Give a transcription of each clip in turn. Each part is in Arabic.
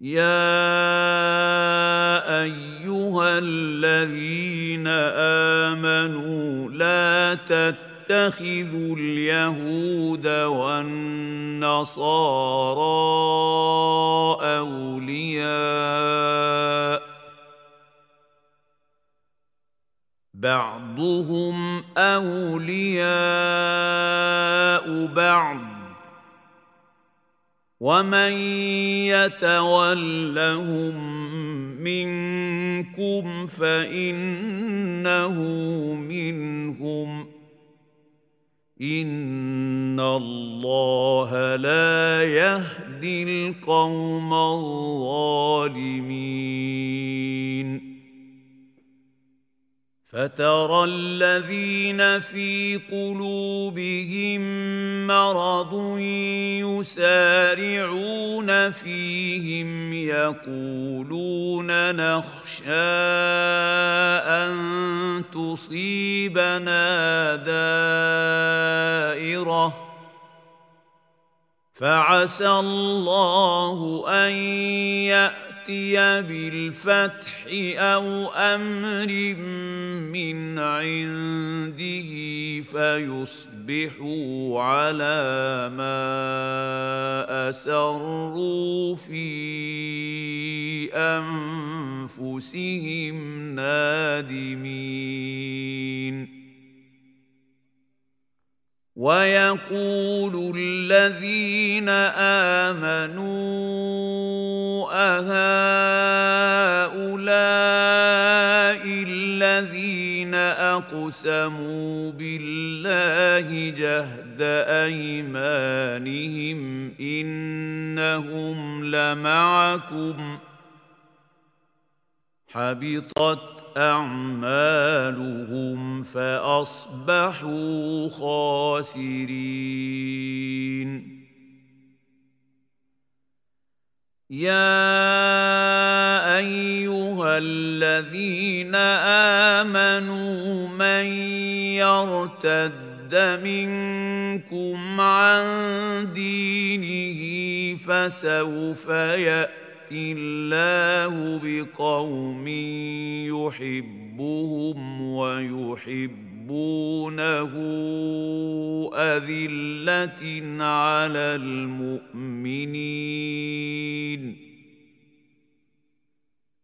يا ايها الذين امنوا لا تتخذوا اليهود والنصارى اولياء بعضهم اولياء بعض ومن يتولهم منكم فانه منهم ان الله لا يهدي القوم الظالمين فترى الذين في قلوبهم مرض يسارعون فيهم يقولون نخشى أن تصيبنا دائرة فعسى الله أن يأتي ياتي بالفتح أو أمر من عنده فيصبحوا على ما أسروا في أنفسهم نادمين. ويقول الذين آمنوا اهؤلاء الذين أقسموا بالله جهد أيمانهم إنهم لمعكم حبطت أعمالهم فأصبحوا خاسرين. يا الذين آمنوا من يرتد منكم عن دينه فسوف يأتي الله بقوم يحبهم ويحبونه أذلة على المؤمنين.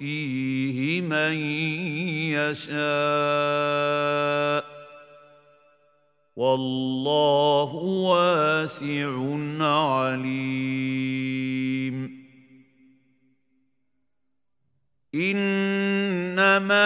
يؤتيه من يشاء والله واسع عليم انما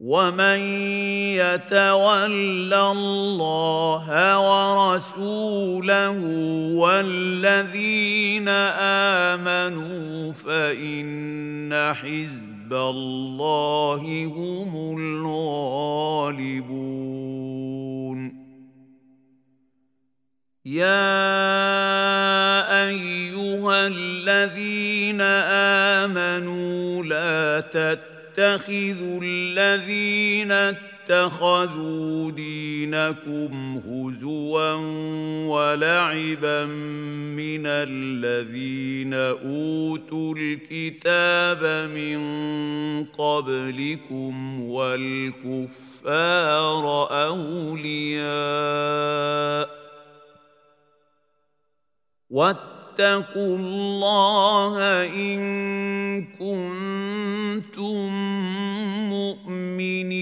ومن يتول الله ورسوله والذين امنوا فان حزب الله هم الغالبون يا ايها الذين امنوا لا تتقوا تتخذوا الذين اتخذوا دينكم هزوا ولعبا من الذين أوتوا الكتاب من قبلكم والكفار أولياء واتقوا الله إن كنتم مؤمنين